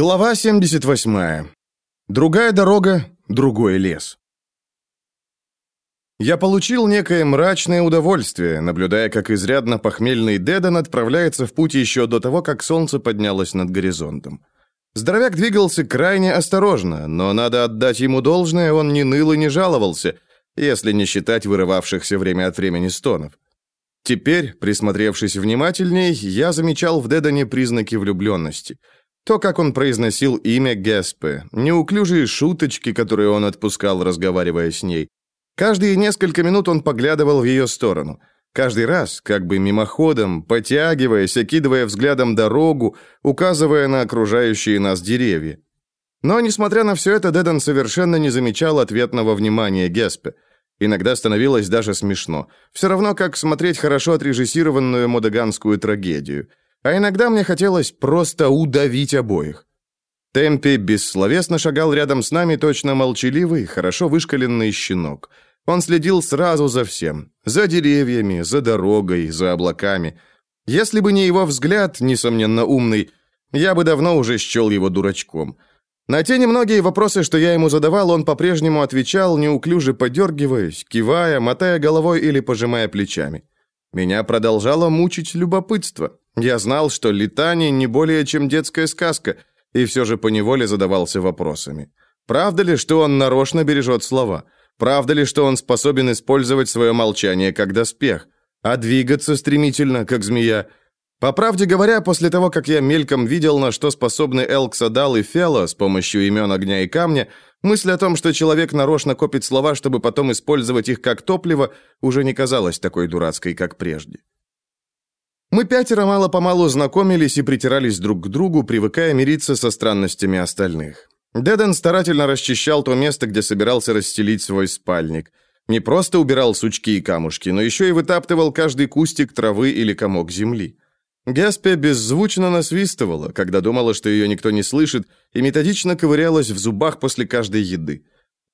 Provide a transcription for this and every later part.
Глава 78. Другая дорога, другой лес. Я получил некое мрачное удовольствие, наблюдая, как изрядно похмельный Дедан отправляется в путь еще до того, как солнце поднялось над горизонтом. Здоровяк двигался крайне осторожно, но надо отдать ему должное, он не ныл и не жаловался, если не считать вырывавшихся время от времени стонов. Теперь, присмотревшись внимательней, я замечал в Дедане признаки влюбленности – то, как он произносил имя Геспе, неуклюжие шуточки, которые он отпускал, разговаривая с ней. Каждые несколько минут он поглядывал в ее сторону. Каждый раз, как бы мимоходом, потягиваясь, окидывая взглядом дорогу, указывая на окружающие нас деревья. Но, несмотря на все это, Дедан совершенно не замечал ответного внимания Геспе. Иногда становилось даже смешно. Все равно, как смотреть хорошо отрежиссированную модеганскую трагедию – а иногда мне хотелось просто удавить обоих. Темпи бессловесно шагал рядом с нами точно молчаливый, хорошо вышкаленный щенок. Он следил сразу за всем. За деревьями, за дорогой, за облаками. Если бы не его взгляд, несомненно умный, я бы давно уже счел его дурачком. На те немногие вопросы, что я ему задавал, он по-прежнему отвечал, неуклюже подергиваясь, кивая, мотая головой или пожимая плечами. Меня продолжало мучить любопытство. Я знал, что летание не более чем детская сказка, и все же поневоле задавался вопросами. Правда ли, что он нарочно бережет слова? Правда ли, что он способен использовать свое молчание как доспех? А двигаться стремительно, как змея? По правде говоря, после того, как я мельком видел, на что способны Элксадал и Фелла с помощью имен огня и камня, мысль о том, что человек нарочно копит слова, чтобы потом использовать их как топливо, уже не казалась такой дурацкой, как прежде. Мы пятеро мало-помалу знакомились и притирались друг к другу, привыкая мириться со странностями остальных. Деден старательно расчищал то место, где собирался расстелить свой спальник. Не просто убирал сучки и камушки, но еще и вытаптывал каждый кустик травы или комок земли. Гаспе беззвучно насвистывала, когда думала, что ее никто не слышит, и методично ковырялась в зубах после каждой еды.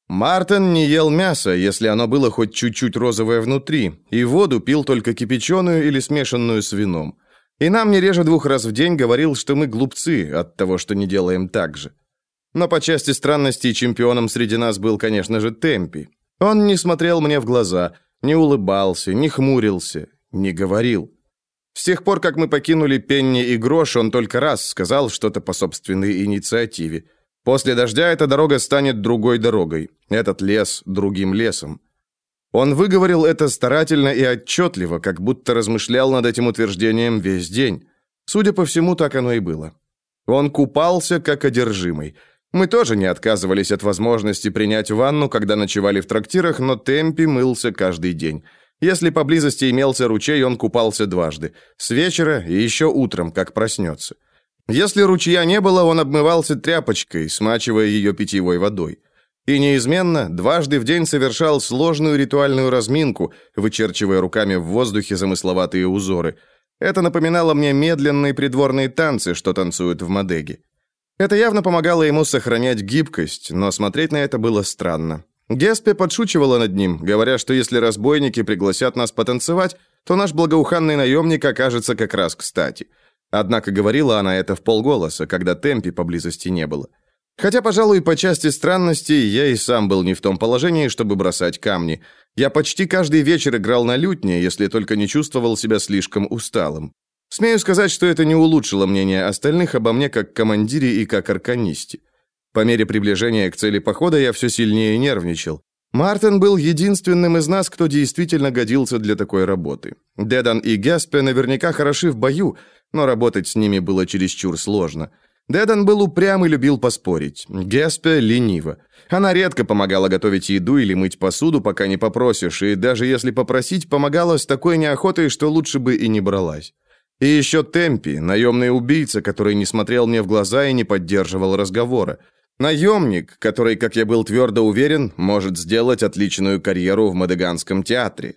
Мартин не ел мясо, если оно было хоть чуть-чуть розовое внутри, и воду пил только кипяченую или смешанную с вином. И нам не реже двух раз в день говорил, что мы глупцы от того, что не делаем так же. Но по части странностей чемпионом среди нас был, конечно же, Темпи. Он не смотрел мне в глаза, не улыбался, не хмурился, не говорил. С тех пор, как мы покинули Пенни и Грош, он только раз сказал что-то по собственной инициативе. После дождя эта дорога станет другой дорогой, этот лес другим лесом. Он выговорил это старательно и отчетливо, как будто размышлял над этим утверждением весь день. Судя по всему, так оно и было. Он купался как одержимый. Мы тоже не отказывались от возможности принять ванну, когда ночевали в трактирах, но Темпи мылся каждый день. Если поблизости имелся ручей, он купался дважды. С вечера и еще утром, как проснется. Если ручья не было, он обмывался тряпочкой, смачивая ее питьевой водой. И неизменно дважды в день совершал сложную ритуальную разминку, вычерчивая руками в воздухе замысловатые узоры. Это напоминало мне медленные придворные танцы, что танцуют в Мадеге. Это явно помогало ему сохранять гибкость, но смотреть на это было странно. Геспе подшучивала над ним, говоря, что если разбойники пригласят нас потанцевать, то наш благоуханный наемник окажется как раз кстати – Однако говорила она это в полголоса, когда темпи поблизости не было. Хотя, пожалуй, по части странностей я и сам был не в том положении, чтобы бросать камни. Я почти каждый вечер играл на лютне, если только не чувствовал себя слишком усталым. Смею сказать, что это не улучшило мнение остальных обо мне как командире и как арканисте. По мере приближения к цели похода я все сильнее нервничал. Мартин был единственным из нас, кто действительно годился для такой работы. Дедан и Геспе наверняка хороши в бою, но работать с ними было чересчур сложно. Дедан был упрям и любил поспорить. Геспе ленива. Она редко помогала готовить еду или мыть посуду, пока не попросишь, и даже если попросить, помогала с такой неохотой, что лучше бы и не бралась. И еще Темпи, наемный убийца, который не смотрел мне в глаза и не поддерживал разговора. Наемник, который, как я был твердо уверен, может сделать отличную карьеру в Мадеганском театре.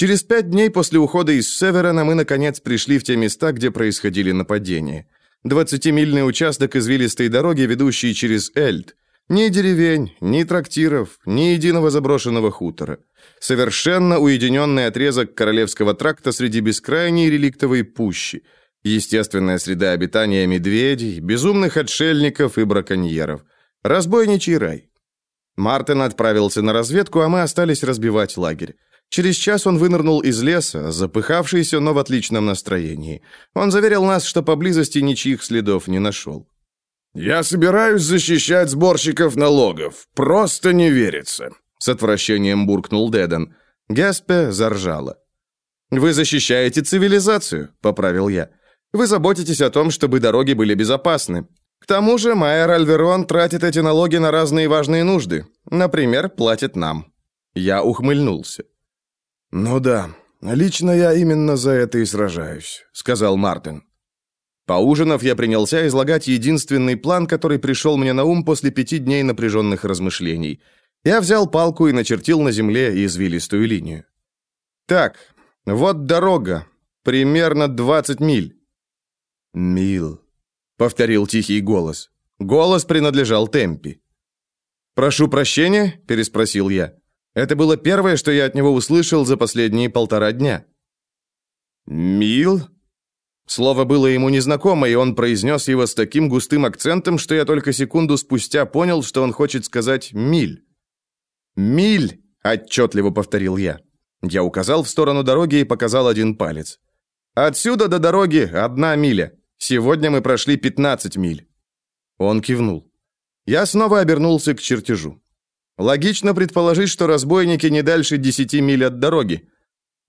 Через пять дней после ухода из Северена мы, наконец, пришли в те места, где происходили нападения. Двадцатимильный участок извилистой дороги, ведущий через Эльд. Ни деревень, ни трактиров, ни единого заброшенного хутора. Совершенно уединенный отрезок Королевского тракта среди бескрайней реликтовой пущи. Естественная среда обитания медведей, безумных отшельников и браконьеров. Разбойничий рай. Мартин отправился на разведку, а мы остались разбивать лагерь. Через час он вынырнул из леса, запыхавшийся, но в отличном настроении. Он заверил нас, что поблизости ничьих следов не нашел. «Я собираюсь защищать сборщиков налогов. Просто не верится», — с отвращением буркнул Деден. Гаспе заржала. «Вы защищаете цивилизацию», — поправил я. «Вы заботитесь о том, чтобы дороги были безопасны. К тому же Майер Альверон тратит эти налоги на разные важные нужды. Например, платит нам». Я ухмыльнулся. «Ну да, лично я именно за это и сражаюсь», — сказал Мартин. Поужинав, я принялся излагать единственный план, который пришел мне на ум после пяти дней напряженных размышлений. Я взял палку и начертил на земле извилистую линию. «Так, вот дорога. Примерно 20 миль». «Мил», — повторил тихий голос. Голос принадлежал Темпи. «Прошу прощения?» – переспросил я. Это было первое, что я от него услышал за последние полтора дня. «Мил?» Слово было ему незнакомо, и он произнес его с таким густым акцентом, что я только секунду спустя понял, что он хочет сказать «миль». «Миль!» – отчетливо повторил я. Я указал в сторону дороги и показал один палец. «Отсюда до дороги одна миля. Сегодня мы прошли 15 миль». Он кивнул. Я снова обернулся к чертежу. Логично предположить, что разбойники не дальше 10 миль от дороги.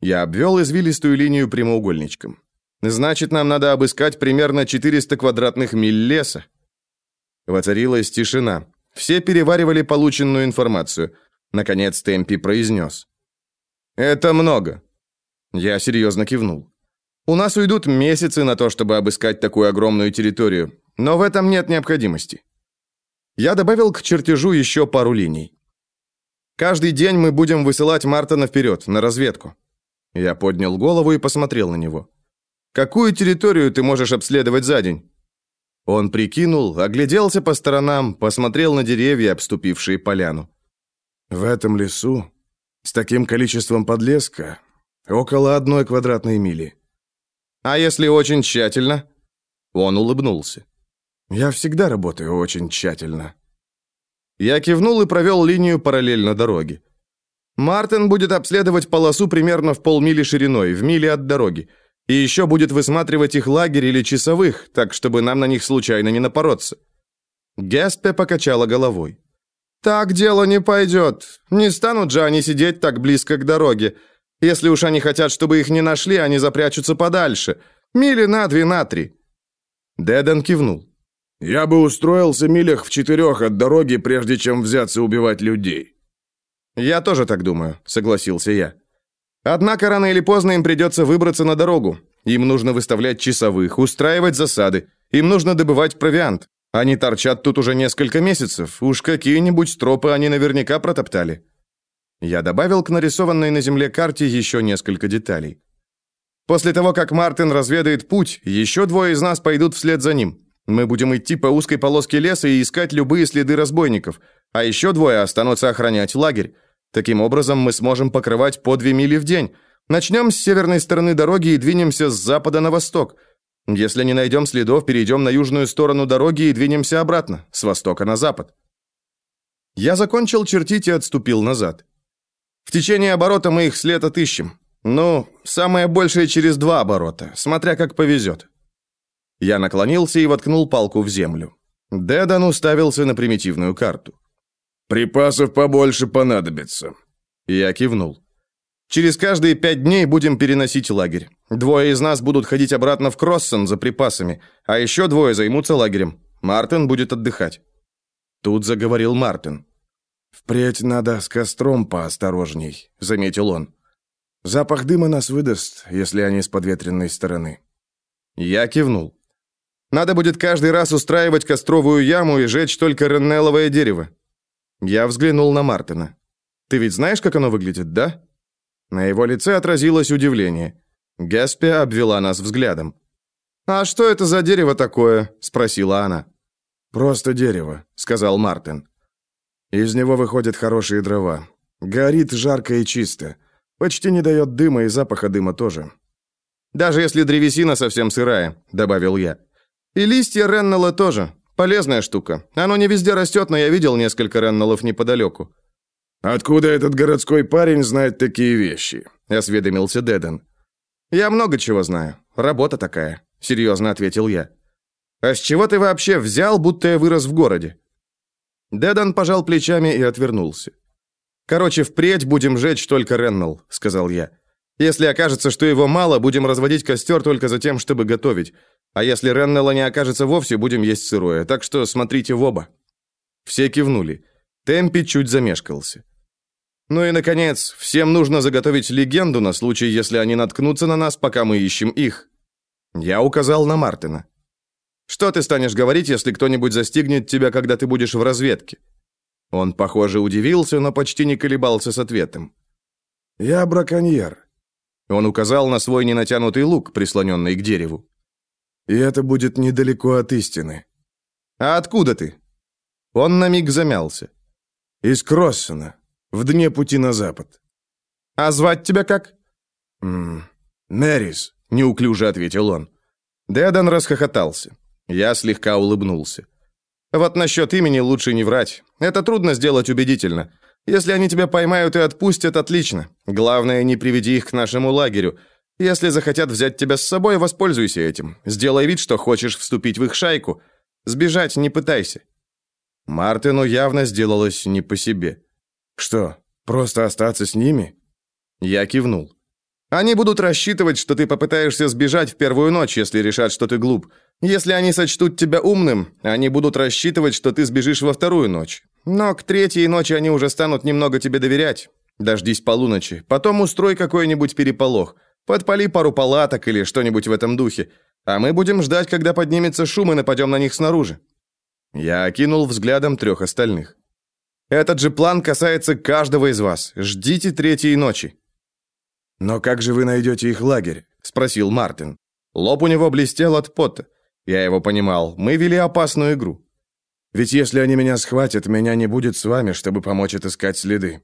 Я обвел извилистую линию прямоугольничком. Значит, нам надо обыскать примерно 400 квадратных миль леса. Воцарилась тишина. Все переваривали полученную информацию. Наконец Темпи произнес. «Это много». Я серьезно кивнул. «У нас уйдут месяцы на то, чтобы обыскать такую огромную территорию, но в этом нет необходимости». Я добавил к чертежу еще пару линий. «Каждый день мы будем высылать Мартона вперед, на разведку». Я поднял голову и посмотрел на него. Какую территорию ты можешь обследовать за день?» Он прикинул, огляделся по сторонам, посмотрел на деревья, обступившие поляну. «В этом лесу, с таким количеством подлеска, около одной квадратной мили». «А если очень тщательно?» Он улыбнулся. «Я всегда работаю очень тщательно». Я кивнул и провел линию параллельно дороге. Мартин будет обследовать полосу примерно в полмили шириной, в миле от дороги. И еще будет высматривать их лагерь или часовых, так, чтобы нам на них случайно не напороться». Геспе покачала головой. «Так дело не пойдет. Не станут же они сидеть так близко к дороге. Если уж они хотят, чтобы их не нашли, они запрячутся подальше. Мили на две, на три». Деден кивнул. «Я бы устроился милях в четырех от дороги, прежде чем взяться убивать людей». «Я тоже так думаю», — согласился я. Однако рано или поздно им придется выбраться на дорогу. Им нужно выставлять часовых, устраивать засады. Им нужно добывать провиант. Они торчат тут уже несколько месяцев. Уж какие-нибудь тропы они наверняка протоптали. Я добавил к нарисованной на земле карте еще несколько деталей. После того, как Мартин разведает путь, еще двое из нас пойдут вслед за ним. Мы будем идти по узкой полоске леса и искать любые следы разбойников, а еще двое останутся охранять лагерь. Таким образом, мы сможем покрывать по две мили в день. Начнем с северной стороны дороги и двинемся с запада на восток. Если не найдем следов, перейдем на южную сторону дороги и двинемся обратно, с востока на запад. Я закончил чертить и отступил назад. В течение оборота мы их след отыщем. Ну, самое большее через два оборота, смотря как повезет. Я наклонился и воткнул палку в землю. Дедан уставился на примитивную карту. «Припасов побольше понадобится». Я кивнул. «Через каждые пять дней будем переносить лагерь. Двое из нас будут ходить обратно в Кроссон за припасами, а еще двое займутся лагерем. Мартин будет отдыхать». Тут заговорил Мартин. «Впредь надо с костром поосторожней», — заметил он. «Запах дыма нас выдаст, если они с подветренной стороны». Я кивнул. «Надо будет каждый раз устраивать костровую яму и жечь только реннеловое дерево. Я взглянул на Мартина. «Ты ведь знаешь, как оно выглядит, да?» На его лице отразилось удивление. Гаспи обвела нас взглядом. «А что это за дерево такое?» – спросила она. «Просто дерево», – сказал Мартин. «Из него выходят хорошие дрова. Горит жарко и чисто. Почти не дает дыма и запаха дыма тоже. Даже если древесина совсем сырая», — добавил я. «И листья реннелла тоже. Полезная штука. Оно не везде растет, но я видел несколько реннеллов неподалеку». «Откуда этот городской парень знает такие вещи?» — осведомился Деден. «Я много чего знаю. Работа такая», — серьезно ответил я. «А с чего ты вообще взял, будто я вырос в городе?» Дедан пожал плечами и отвернулся. «Короче, впредь будем жечь только Реннелл», — сказал я. «Если окажется, что его мало, будем разводить костер только за тем, чтобы готовить. А если Реннелла не окажется вовсе, будем есть сырое. Так что смотрите в оба». Все кивнули. Темпи чуть замешкался. Ну и, наконец, всем нужно заготовить легенду на случай, если они наткнутся на нас, пока мы ищем их. Я указал на Мартина. Что ты станешь говорить, если кто-нибудь застигнет тебя, когда ты будешь в разведке? Он, похоже, удивился, но почти не колебался с ответом. Я браконьер. Он указал на свой ненатянутый лук, прислоненный к дереву. И это будет недалеко от истины. А откуда ты? Он на миг замялся. Из Кроссена. В дне пути на запад. А звать тебя как? М Мэрис, неуклюже ответил он. Дэдан расхохотался. Я слегка улыбнулся. Вот насчет имени лучше не врать. Это трудно сделать убедительно. Если они тебя поймают и отпустят, отлично. Главное, не приведи их к нашему лагерю. Если захотят взять тебя с собой, воспользуйся этим. Сделай вид, что хочешь вступить в их шайку. Сбежать не пытайся. Мартину явно сделалось не по себе. Что, просто остаться с ними? Я кивнул. Они будут рассчитывать, что ты попытаешься сбежать в первую ночь, если решат, что ты глуп. Если они сочтут тебя умным, они будут рассчитывать, что ты сбежишь во вторую ночь. Но к третьей ночи они уже станут немного тебе доверять. Дождись полуночи, потом устрой какой-нибудь переполох. Подпали пару палаток или что-нибудь в этом духе. А мы будем ждать, когда поднимется шум и нападем на них снаружи. Я окинул взглядом трех остальных. Этот же план касается каждого из вас. Ждите третьей ночи». «Но как же вы найдете их лагерь?» – спросил Мартин. Лоб у него блестел от пота. Я его понимал. Мы вели опасную игру. «Ведь если они меня схватят, меня не будет с вами, чтобы помочь отыскать следы».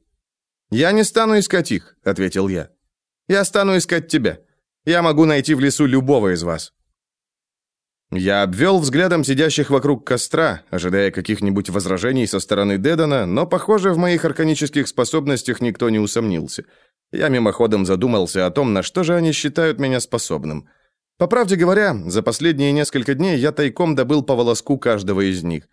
«Я не стану искать их», — ответил я. «Я стану искать тебя. Я могу найти в лесу любого из вас». Я обвел взглядом сидящих вокруг костра, ожидая каких-нибудь возражений со стороны Дедана, но, похоже, в моих арканических способностях никто не усомнился. Я мимоходом задумался о том, на что же они считают меня способным. По правде говоря, за последние несколько дней я тайком добыл по волоску каждого из них.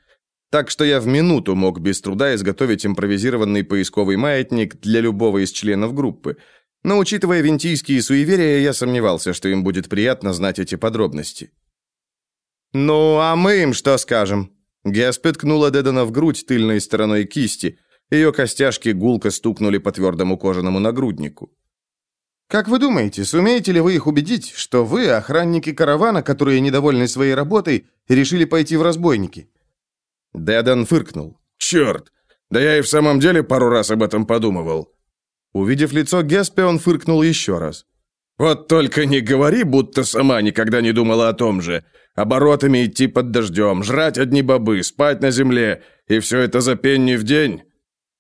Так что я в минуту мог без труда изготовить импровизированный поисковый маятник для любого из членов группы. Но, учитывая винтийские суеверия, я сомневался, что им будет приятно знать эти подробности. «Ну, а мы им что скажем?» Геспи ткнула Дедана в грудь тыльной стороной кисти. Ее костяшки гулко стукнули по твердому кожаному нагруднику. «Как вы думаете, сумеете ли вы их убедить, что вы, охранники каравана, которые недовольны своей работой, решили пойти в разбойники?» Дедан фыркнул. «Черт! Да я и в самом деле пару раз об этом подумывал». Увидев лицо Геспи, он фыркнул еще раз. «Вот только не говори, будто сама никогда не думала о том же. Оборотами идти под дождем, жрать одни бобы, спать на земле, и все это за пенни в день?»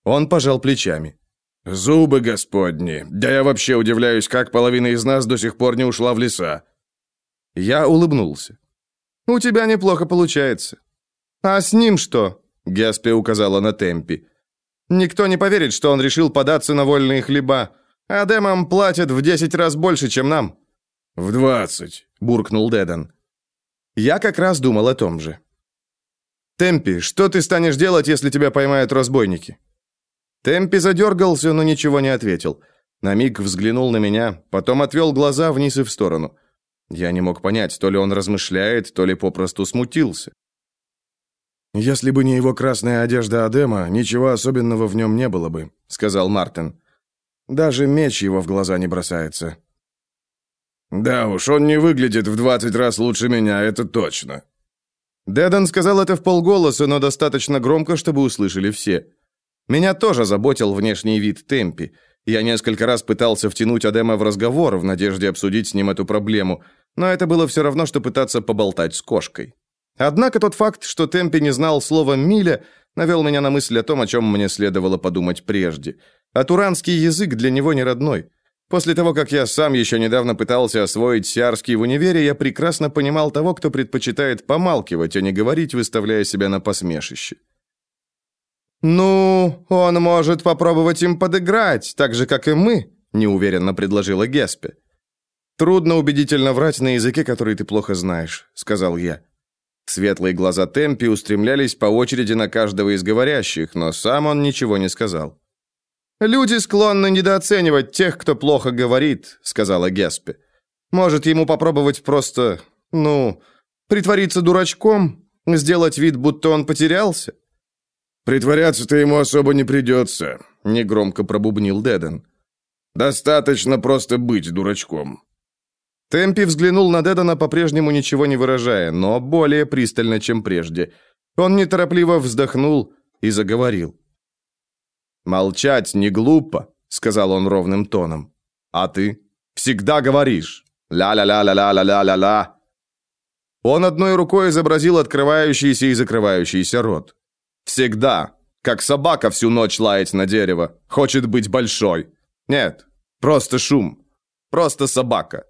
Он пожал плечами. «Зубы господни! Да я вообще удивляюсь, как половина из нас до сих пор не ушла в леса!» Я улыбнулся. «У тебя неплохо получается». «А с ним что?» Геспи указала на Темпи. «Никто не поверит, что он решил податься на вольные хлеба. А демам платят в десять раз больше, чем нам». «В двадцать», — буркнул Дедан. Я как раз думал о том же. «Темпи, что ты станешь делать, если тебя поймают разбойники?» Темпи задергался, но ничего не ответил. На миг взглянул на меня, потом отвел глаза вниз и в сторону. Я не мог понять, то ли он размышляет, то ли попросту смутился. «Если бы не его красная одежда Адема, ничего особенного в нем не было бы», — сказал Мартин. «Даже меч его в глаза не бросается. «Да уж, он не выглядит в двадцать раз лучше меня, это точно». Дэдон сказал это в полголоса, но достаточно громко, чтобы услышали все. Меня тоже заботил внешний вид Темпи. Я несколько раз пытался втянуть Адема в разговор в надежде обсудить с ним эту проблему, но это было все равно, что пытаться поболтать с кошкой. Однако тот факт, что Темпи не знал слова «миля», навел меня на мысль о том, о чем мне следовало подумать прежде. А туранский язык для него не родной. После того, как я сам еще недавно пытался освоить сиарский в универе, я прекрасно понимал того, кто предпочитает помалкивать, а не говорить, выставляя себя на посмешище. «Ну, он может попробовать им подыграть, так же, как и мы», неуверенно предложила Геспе. «Трудно убедительно врать на языке, который ты плохо знаешь», — сказал я. Светлые глаза Темпи устремлялись по очереди на каждого из говорящих, но сам он ничего не сказал. «Люди склонны недооценивать тех, кто плохо говорит», — сказала Геспе. «Может, ему попробовать просто, ну, притвориться дурачком, сделать вид, будто он потерялся?» «Притворяться-то ему особо не придется», — негромко пробубнил Деден. «Достаточно просто быть дурачком». Темпи взглянул на Дедана, по-прежнему ничего не выражая, но более пристально, чем прежде. Он неторопливо вздохнул и заговорил. «Молчать не глупо», — сказал он ровным тоном. «А ты? Всегда говоришь. Ля-ля-ля-ля-ля-ля-ля-ля». Он одной рукой изобразил открывающийся и закрывающийся рот. «Всегда. Как собака всю ночь лает на дерево. Хочет быть большой. Нет, просто шум. Просто собака».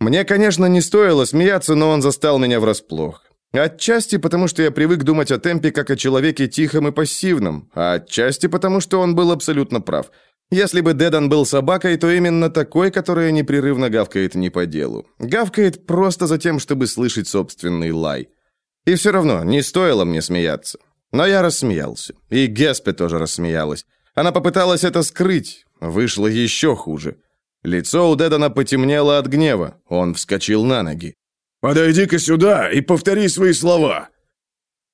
Мне, конечно, не стоило смеяться, но он застал меня врасплох. Отчасти потому, что я привык думать о темпе как о человеке тихом и пассивном, а отчасти потому, что он был абсолютно прав. Если бы Дедан был собакой, то именно такой, которая непрерывно гавкает не по делу. Гавкает просто за тем, чтобы слышать собственный лай. И все равно не стоило мне смеяться. Но я рассмеялся. И Геспе тоже рассмеялась. Она попыталась это скрыть. Вышло еще хуже. Лицо у Дедана потемнело от гнева. Он вскочил на ноги. «Подойди-ка сюда и повтори свои слова!»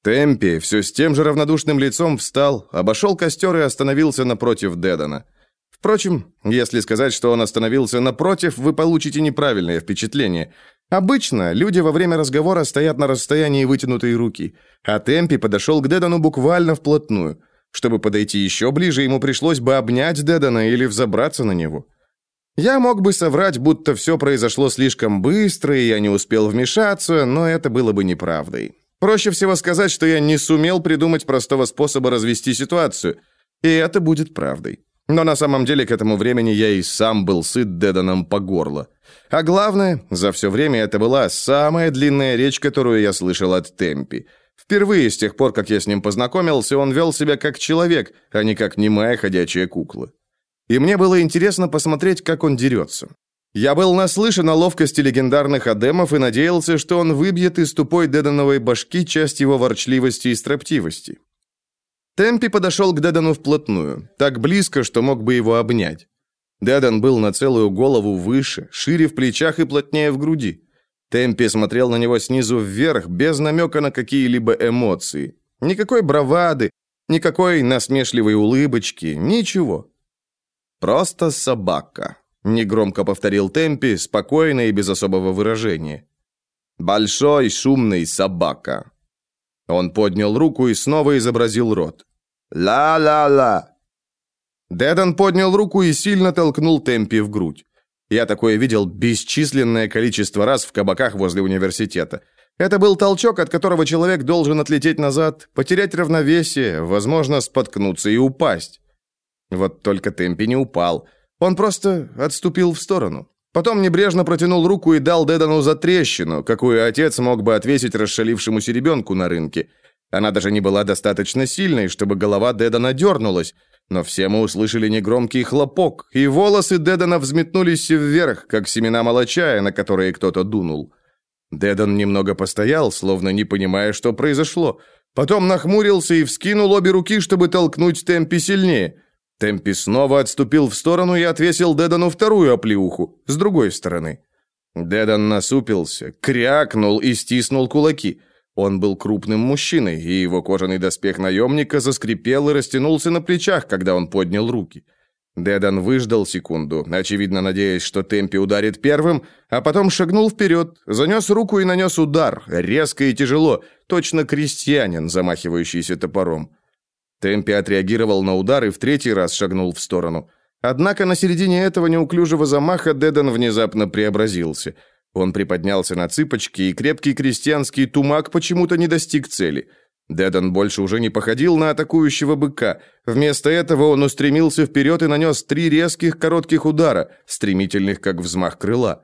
Темпи все с тем же равнодушным лицом встал, обошел костер и остановился напротив Дедана. Впрочем, если сказать, что он остановился напротив, вы получите неправильное впечатление. Обычно люди во время разговора стоят на расстоянии вытянутой руки, а Темпи подошел к Дедану буквально вплотную. Чтобы подойти еще ближе, ему пришлось бы обнять Дедана или взобраться на него. Я мог бы соврать, будто все произошло слишком быстро, и я не успел вмешаться, но это было бы неправдой. Проще всего сказать, что я не сумел придумать простого способа развести ситуацию, и это будет правдой. Но на самом деле к этому времени я и сам был сыт Деданом по горло. А главное, за все время это была самая длинная речь, которую я слышал от Темпи. Впервые с тех пор, как я с ним познакомился, он вел себя как человек, а не как немая ходячая кукла и мне было интересно посмотреть, как он дерется. Я был наслышан о ловкости легендарных адемов и надеялся, что он выбьет из тупой Дедановой башки часть его ворчливости и строптивости. Темпи подошел к Дедану вплотную, так близко, что мог бы его обнять. Дедан был на целую голову выше, шире в плечах и плотнее в груди. Темпи смотрел на него снизу вверх, без намека на какие-либо эмоции. Никакой бравады, никакой насмешливой улыбочки, ничего. «Просто собака», — негромко повторил Темпи, спокойно и без особого выражения. «Большой шумный собака». Он поднял руку и снова изобразил рот. «Ла-ла-ла». Дэдон поднял руку и сильно толкнул Темпи в грудь. Я такое видел бесчисленное количество раз в кабаках возле университета. Это был толчок, от которого человек должен отлететь назад, потерять равновесие, возможно, споткнуться и упасть. Вот только Темпи не упал. Он просто отступил в сторону. Потом небрежно протянул руку и дал Дедану за трещину, какую отец мог бы отвесить расшалившемуся ребенку на рынке. Она даже не была достаточно сильной, чтобы голова Дедана дернулась, но все мы услышали негромкий хлопок, и волосы Дедана взметнулись вверх, как семена молочая, на которые кто-то дунул. Дедан немного постоял, словно не понимая, что произошло. Потом нахмурился и вскинул обе руки, чтобы толкнуть Темпи сильнее. Темпи снова отступил в сторону и отвесил Дедану вторую оплеуху, с другой стороны. Дедан насупился, крякнул и стиснул кулаки. Он был крупным мужчиной, и его кожаный доспех наемника заскрипел и растянулся на плечах, когда он поднял руки. Дедан выждал секунду, очевидно надеясь, что Темпи ударит первым, а потом шагнул вперед, занес руку и нанес удар, резко и тяжело, точно крестьянин, замахивающийся топором. Темпи отреагировал на удар и в третий раз шагнул в сторону. Однако на середине этого неуклюжего замаха Деден внезапно преобразился. Он приподнялся на цыпочки, и крепкий крестьянский тумак почему-то не достиг цели. Дедан больше уже не походил на атакующего быка. Вместо этого он устремился вперед и нанес три резких коротких удара, стремительных, как взмах крыла.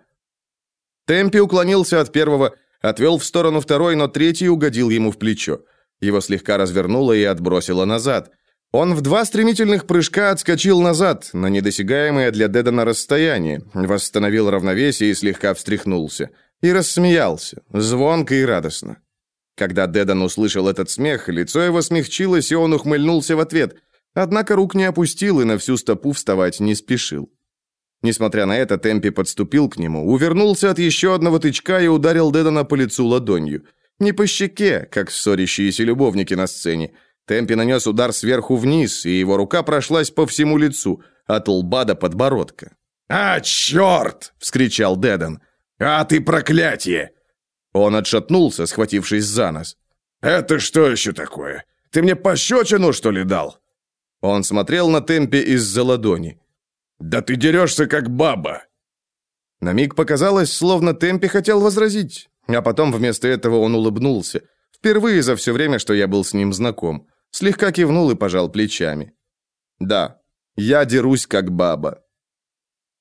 Темпи уклонился от первого, отвел в сторону второй, но третий угодил ему в плечо. Его слегка развернуло и отбросило назад. Он в два стремительных прыжка отскочил назад, на недосягаемое для Дедана расстояние, восстановил равновесие и слегка встряхнулся. И рассмеялся, звонко и радостно. Когда Дедан услышал этот смех, лицо его смягчилось, и он ухмыльнулся в ответ, однако рук не опустил и на всю стопу вставать не спешил. Несмотря на это, Темпи подступил к нему, увернулся от еще одного тычка и ударил Дедана по лицу ладонью. Не по щеке, как ссорящиеся любовники на сцене, Темпи нанес удар сверху вниз, и его рука прошлась по всему лицу, от лба до подбородка. «А, черт!» — вскричал Дедан. «А ты проклятие!» Он отшатнулся, схватившись за нос. «Это что еще такое? Ты мне пощечину, что ли, дал?» Он смотрел на Темпи из-за ладони. «Да ты дерешься, как баба!» На миг показалось, словно Темпи хотел возразить, а потом вместо этого он улыбнулся. Впервые за все время, что я был с ним знаком. Слегка кивнул и пожал плечами. «Да, я дерусь как баба».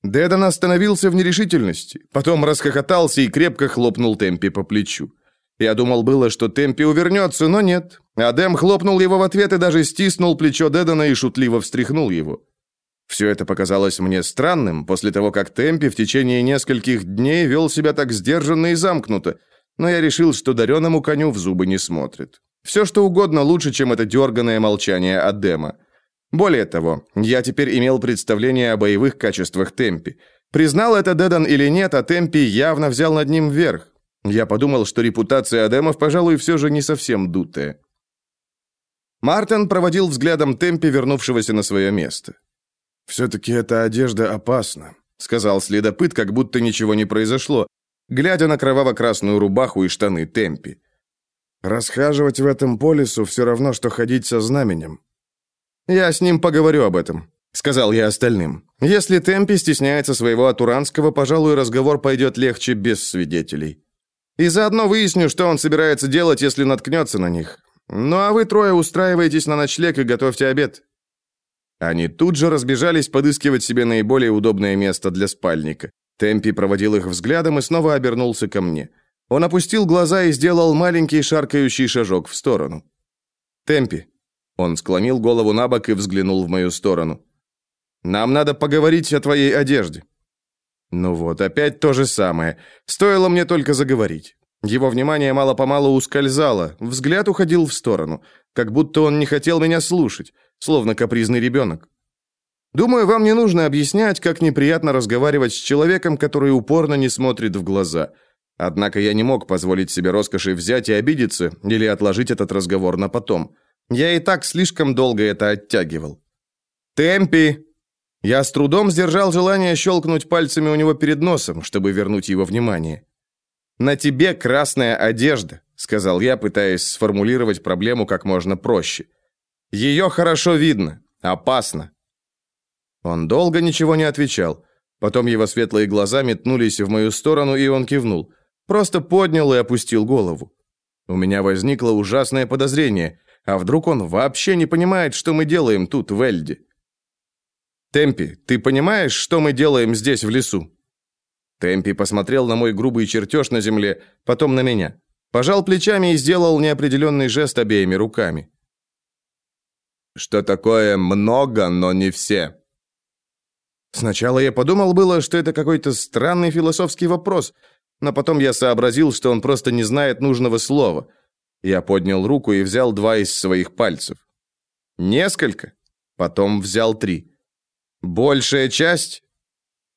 Дедан остановился в нерешительности, потом расхохотался и крепко хлопнул Темпи по плечу. Я думал было, что Темпи увернется, но нет. Адем хлопнул его в ответ и даже стиснул плечо Дедана и шутливо встряхнул его. Все это показалось мне странным после того, как Темпи в течение нескольких дней вел себя так сдержанно и замкнуто, но я решил, что дареному коню в зубы не смотрит. Все, что угодно лучше, чем это дерганное молчание Адема. Более того, я теперь имел представление о боевых качествах Темпи. Признал это Дедан или нет, а Темпи явно взял над ним верх. Я подумал, что репутация Адемов, пожалуй, все же не совсем дутая. Мартин проводил взглядом Темпи, вернувшегося на свое место. «Все-таки эта одежда опасна», — сказал следопыт, как будто ничего не произошло, глядя на кроваво-красную рубаху и штаны Темпи. Расхаживать в этом по лесу все равно, что ходить со знаменем. Я с ним поговорю об этом, сказал я остальным. Если Темпи стесняется своего Атуранского, пожалуй, разговор пойдет легче без свидетелей. И заодно выясню, что он собирается делать, если наткнется на них. Ну а вы трое устраиваетесь на ночлег и готовьте обед. Они тут же разбежались подыскивать себе наиболее удобное место для спальника. Темпи проводил их взглядом и снова обернулся ко мне. Он опустил глаза и сделал маленький шаркающий шажок в сторону. «Темпи». Он склонил голову на бок и взглянул в мою сторону. «Нам надо поговорить о твоей одежде». Ну вот, опять то же самое. Стоило мне только заговорить. Его внимание мало-помалу ускользало, взгляд уходил в сторону, как будто он не хотел меня слушать, словно капризный ребенок. Думаю, вам не нужно объяснять, как неприятно разговаривать с человеком, который упорно не смотрит в глаза – Однако я не мог позволить себе роскоши взять и обидеться или отложить этот разговор на потом. Я и так слишком долго это оттягивал. «Темпи!» Я с трудом сдержал желание щелкнуть пальцами у него перед носом, чтобы вернуть его внимание. «На тебе красная одежда», — сказал я, пытаясь сформулировать проблему как можно проще. «Ее хорошо видно. Опасно». Он долго ничего не отвечал. Потом его светлые глаза метнулись в мою сторону, и он кивнул. Просто поднял и опустил голову. У меня возникло ужасное подозрение, а вдруг он вообще не понимает, что мы делаем тут, в Эльде? «Темпи, ты понимаешь, что мы делаем здесь, в лесу?» Темпи посмотрел на мой грубый чертеж на земле, потом на меня. Пожал плечами и сделал неопределенный жест обеими руками. «Что такое много, но не все?» Сначала я подумал было, что это какой-то странный философский вопрос, но потом я сообразил, что он просто не знает нужного слова. Я поднял руку и взял два из своих пальцев. Несколько. Потом взял три. Большая часть?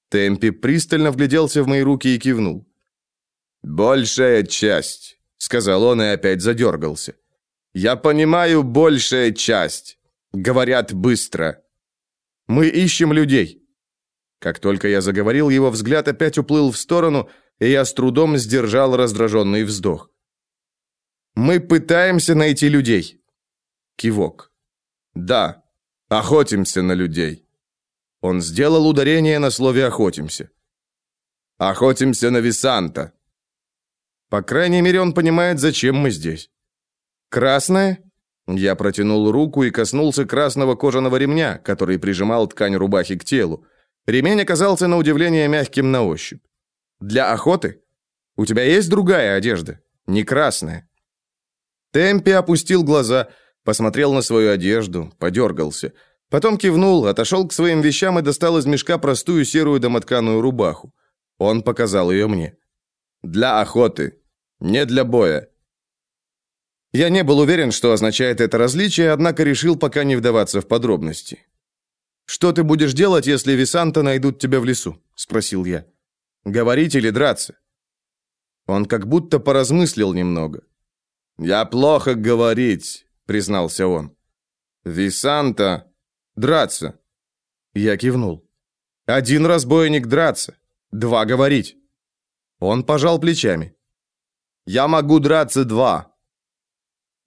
Темпи пристально вгляделся в мои руки и кивнул. «Большая часть», — сказал он и опять задергался. «Я понимаю, большая часть. Говорят быстро. Мы ищем людей». Как только я заговорил, его взгляд опять уплыл в сторону, и я с трудом сдержал раздраженный вздох. «Мы пытаемся найти людей». Кивок. «Да, охотимся на людей». Он сделал ударение на слове «охотимся». «Охотимся на Висанта». По крайней мере, он понимает, зачем мы здесь. Красное? Я протянул руку и коснулся красного кожаного ремня, который прижимал ткань рубахи к телу. Ремень оказался на удивление мягким на ощупь. Для охоты? У тебя есть другая одежда? Не красная. Темпи опустил глаза, посмотрел на свою одежду, подергался. Потом кивнул, отошел к своим вещам и достал из мешка простую серую домотканую рубаху. Он показал ее мне. «Для охоты. Не для боя». Я не был уверен, что означает это различие, однако решил пока не вдаваться в подробности. «Что ты будешь делать, если Висанта найдут тебя в лесу?» – спросил я. «Говорить или драться?» Он как будто поразмыслил немного. «Я плохо говорить», — признался он. «Висанта, драться». Я кивнул. «Один разбойник драться, два говорить». Он пожал плечами. «Я могу драться два».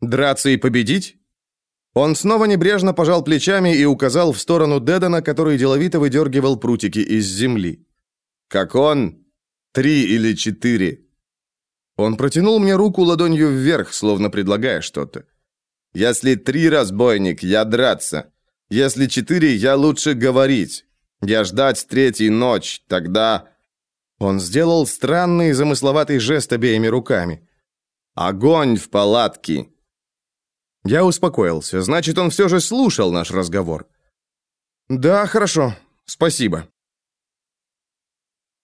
«Драться и победить?» Он снова небрежно пожал плечами и указал в сторону Дедана, который деловито выдергивал прутики из земли. «Как он? Три или четыре?» Он протянул мне руку ладонью вверх, словно предлагая что-то. «Если три разбойник, я драться. Если четыре, я лучше говорить. Я ждать третий ночь, тогда...» Он сделал странный замысловатый жест обеими руками. «Огонь в палатке!» Я успокоился. Значит, он все же слушал наш разговор. «Да, хорошо. Спасибо».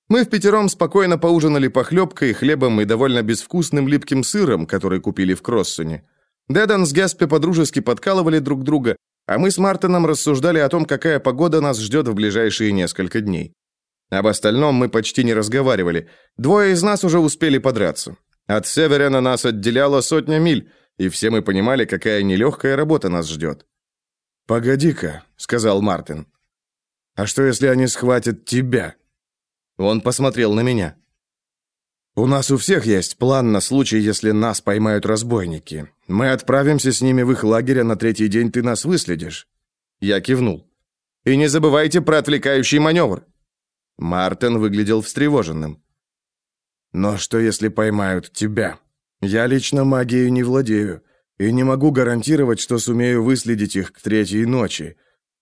Мы в пятером спокойно поужинали похлебкой, хлебом и довольно безвкусным липким сыром, который купили в Кроссоне. Дедан с Геспи подружески подкалывали друг друга, а мы с Мартином рассуждали о том, какая погода нас ждет в ближайшие несколько дней. Об остальном мы почти не разговаривали. Двое из нас уже успели подраться. От Северена нас отделяло сотня миль, и все мы понимали, какая нелегкая работа нас ждет. «Погоди-ка», — сказал Мартин. «А что, если они схватят тебя?» Он посмотрел на меня. «У нас у всех есть план на случай, если нас поймают разбойники. Мы отправимся с ними в их лагерь, а на третий день ты нас выследишь». Я кивнул. «И не забывайте про отвлекающий маневр». Мартин выглядел встревоженным. «Но что, если поймают тебя? Я лично магией не владею и не могу гарантировать, что сумею выследить их к третьей ночи.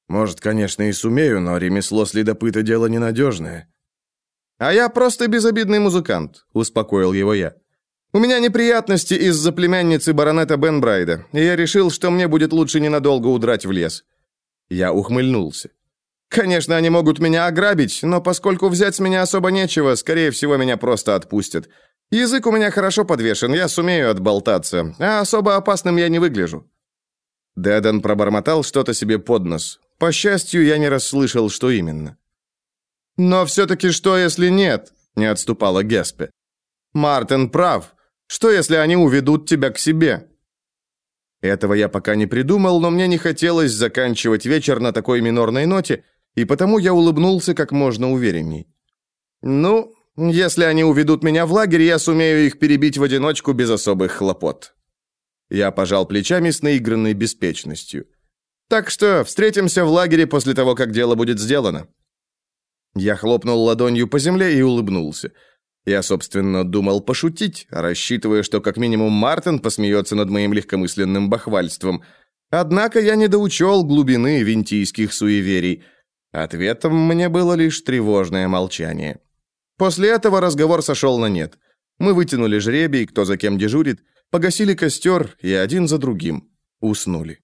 Может, конечно, и сумею, но ремесло следопыта – дело ненадежное. «А я просто безобидный музыкант», — успокоил его я. «У меня неприятности из-за племянницы баронета Бенбрайда, и я решил, что мне будет лучше ненадолго удрать в лес». Я ухмыльнулся. «Конечно, они могут меня ограбить, но поскольку взять с меня особо нечего, скорее всего, меня просто отпустят. Язык у меня хорошо подвешен, я сумею отболтаться, а особо опасным я не выгляжу». Дэден пробормотал что-то себе под нос. По счастью, я не расслышал, что именно. «Но все-таки что, если нет?» – не отступала Геспе. «Мартин прав. Что, если они уведут тебя к себе?» Этого я пока не придумал, но мне не хотелось заканчивать вечер на такой минорной ноте, и потому я улыбнулся как можно уверенней. «Ну, если они уведут меня в лагерь, я сумею их перебить в одиночку без особых хлопот». Я пожал плечами с наигранной беспечностью. «Так что встретимся в лагере после того, как дело будет сделано. Я хлопнул ладонью по земле и улыбнулся. Я, собственно, думал пошутить, рассчитывая, что как минимум Мартин посмеется над моим легкомысленным бахвальством. Однако я недоучел глубины винтийских суеверий. Ответом мне было лишь тревожное молчание. После этого разговор сошел на нет. Мы вытянули жребий, кто за кем дежурит, погасили костер и один за другим уснули.